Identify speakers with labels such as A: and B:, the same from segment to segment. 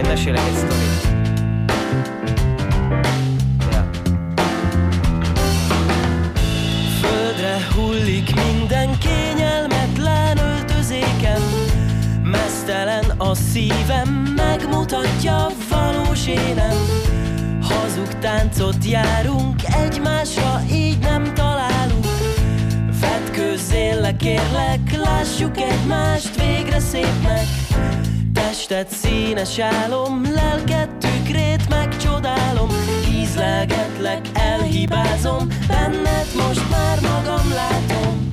A: majd mesélek egy sztorit. Ja. Földre hullik minden kényelmetlen öltözéken, mesztelen a szívem, megmutatja valós énem. Hazug táncot járunk, egymásra így nem találunk. Vetkőzzél le, kérlek, lássuk egymást végre szép Testet színes álom, lelket tükrét megcsodálom Ízlelgetlek, elhibázom, benned most már magam látom.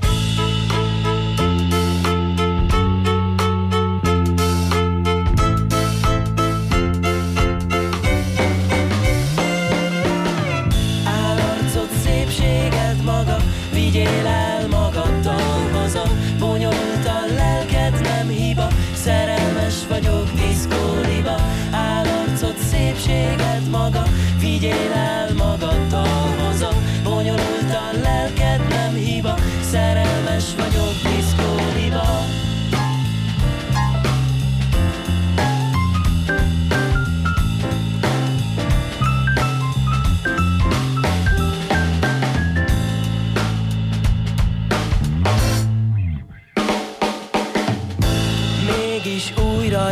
A: Vigyél el maga Vigyél el magaddal haza Bonyolult a lelked, nem hiba Szerelmes vagyok, diszkóliba Újra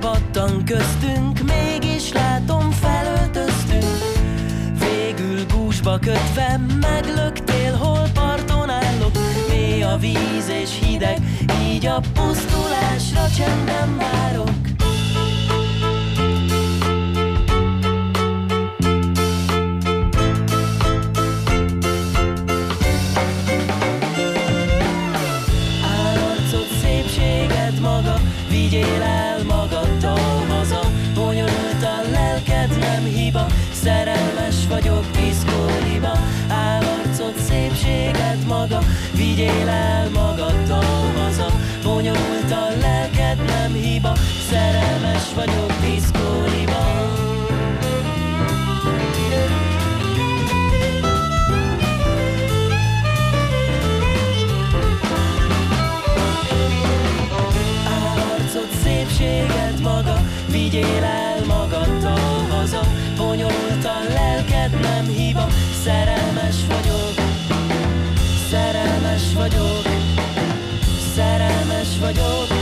A: pattan köztünk, mégis látom felöltöztünk. Végül gúzsba kötve meglöktél, hol parton állok? Mély a víz és hideg, így a pusztulásra csendben várok. Vigyél el magaddal nem hiba Szerelmes vagyok, diszkóliba. Állarcod, szépséged maga Vigyél el magaddal haza. Bonyolult a lelked, nem hiba Szerelmes vagyok, diszkóliba. Szépséged maga, vigyél el bonyolult a lelked, nem hiba, szerelmes vagyok, szerelmes vagyok, szerelmes vagyok.